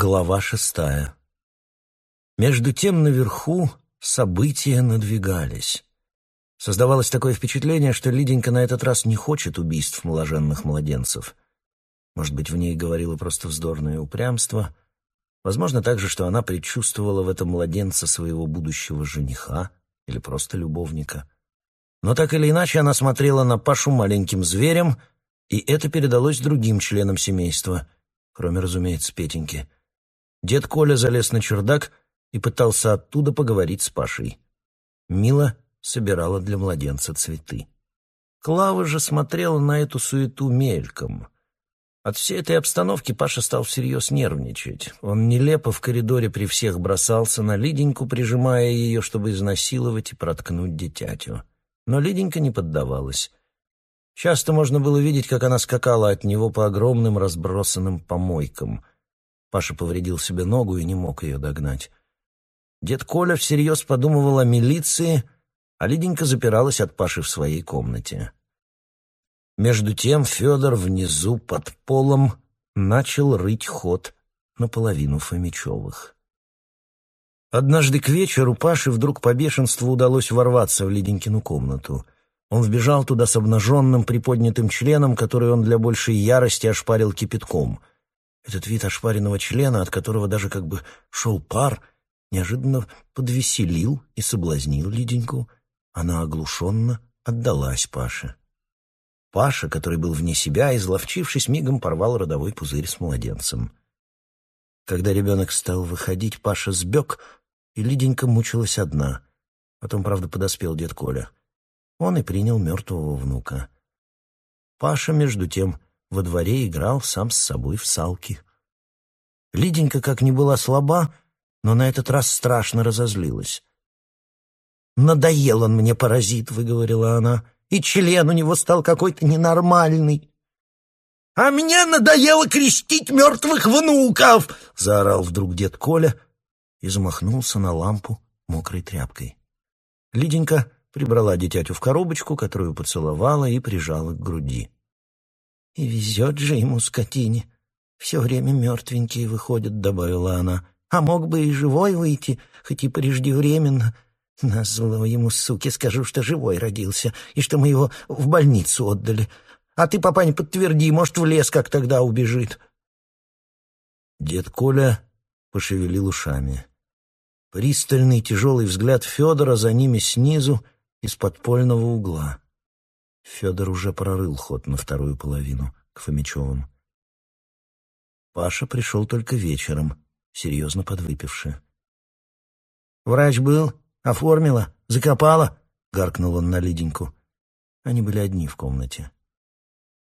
Глава шестая. Между тем наверху события надвигались. Создавалось такое впечатление, что Лиденька на этот раз не хочет убийств моложенных младенцев. Может быть, в ней говорило просто вздорное упрямство. Возможно также, что она предчувствовала в этом младенца своего будущего жениха или просто любовника. Но так или иначе она смотрела на Пашу маленьким зверем, и это передалось другим членам семейства, кроме, разумеется, Петеньки — Дед Коля залез на чердак и пытался оттуда поговорить с Пашей. Мила собирала для младенца цветы. Клава же смотрела на эту суету мельком. От всей этой обстановки Паша стал всерьез нервничать. Он нелепо в коридоре при всех бросался на Лиденьку, прижимая ее, чтобы изнасиловать и проткнуть дитятю. Но Лиденька не поддавалась. Часто можно было видеть, как она скакала от него по огромным разбросанным помойкам — Паша повредил себе ногу и не мог ее догнать. Дед Коля всерьез подумывал о милиции, а Лиденька запиралась от Паши в своей комнате. Между тем Федор внизу под полом начал рыть ход наполовину Фомичевых. Однажды к вечеру Паше вдруг по бешенству удалось ворваться в Лиденькину комнату. Он вбежал туда с обнаженным приподнятым членом, который он для большей ярости ошпарил кипятком — этот вид ошпаренного члена, от которого даже как бы шел пар, неожиданно подвеселил и соблазнил Лиденьку. Она оглушенно отдалась Паше. Паша, который был вне себя, изловчившись, мигом порвал родовой пузырь с младенцем. Когда ребенок стал выходить, Паша сбег, и Лиденька мучилась одна. Потом, правда, подоспел дед Коля. Он и принял мертвого внука. Паша, между тем, во дворе играл сам с собой в салки. Лиденька, как ни была слаба, но на этот раз страшно разозлилась. «Надоел он мне, паразит», — выговорила она, — «и член у него стал какой-то ненормальный». «А мне надоело крестить мертвых внуков!» — заорал вдруг дед Коля и замахнулся на лампу мокрой тряпкой. Лиденька прибрала дитятю в коробочку, которую поцеловала и прижала к груди. «И везет же ему, скотине. Все время мертвенькие выходят», — добавила она. «А мог бы и живой выйти, хоть и преждевременно. Назло ему, суки, скажу, что живой родился, и что мы его в больницу отдали. А ты, папа, не подтверди, может, в лес, как тогда убежит». Дед Коля пошевелил ушами. Пристальный тяжелый взгляд Федора за ними снизу из подпольного угла. Федор уже прорыл ход на вторую половину к Фомичевым. Паша пришел только вечером, серьезно подвыпивши. «Врач был? Оформила? Закопала?» — гаркнул он на Лиденьку. Они были одни в комнате.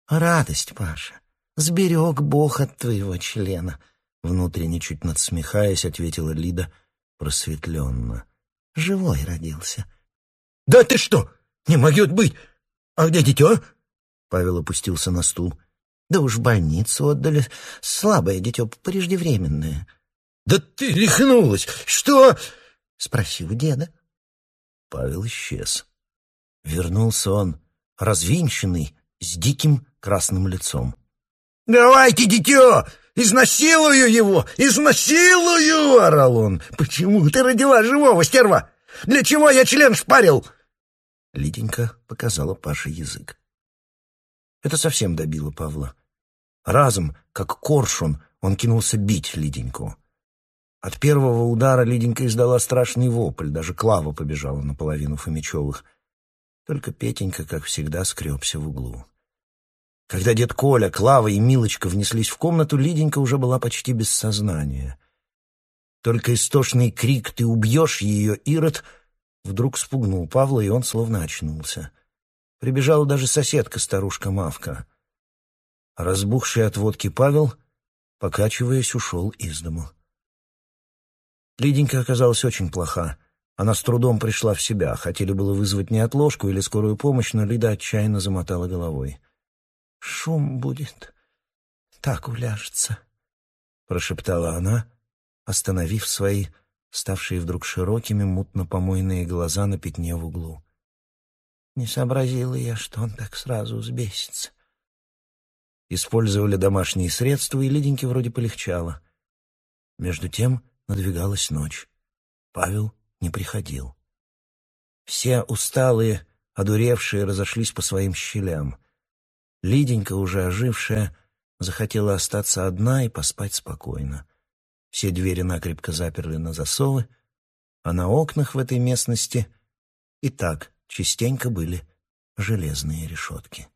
«Радость, Паша! Сберег Бог от твоего члена!» Внутренне чуть надсмехаясь, ответила Лида просветленно. «Живой родился». «Да ты что? Не может быть! «А где дитё?» Павел опустился на стул. «Да уж в больницу отдали. Слабое дитё, преждевременное». «Да ты рехнулась! Что?» Спроси у деда. Павел исчез. Вернулся он, развинченный, с диким красным лицом. «Давайте, дитё! Изнасилую его! Изнасилую!» — орал он. «Почему ты родила живого, стерва? Для чего я член шпарил?» Лиденька показала Паше язык. Это совсем добило Павла. Разом, как коршун, он кинулся бить Лиденьку. От первого удара Лиденька издала страшный вопль, даже Клава побежала наполовину Фомичевых. Только Петенька, как всегда, скребся в углу. Когда дед Коля, Клава и Милочка внеслись в комнату, Лиденька уже была почти без сознания. Только истошный крик «Ты убьешь ее, Ирод!» Вдруг спугнул Павла, и он словно очнулся. Прибежала даже соседка, старушка Мавка. Разбухший от водки Павел, покачиваясь, ушел из дому. Лиденька оказалась очень плоха. Она с трудом пришла в себя. Хотели было вызвать неотложку или скорую помощь, но Лида отчаянно замотала головой. «Шум будет. Так уляжется», — прошептала она, остановив свои ставшие вдруг широкими мутно-помойные глаза на пятне в углу. Не сообразила я, что он так сразу взбесится. Использовали домашние средства, и Лиденьке вроде полегчало. Между тем надвигалась ночь. Павел не приходил. Все усталые, одуревшие разошлись по своим щелям. Лиденька, уже ожившая, захотела остаться одна и поспать спокойно. Все двери накрепко заперли на засовы, а на окнах в этой местности и так частенько были железные решетки.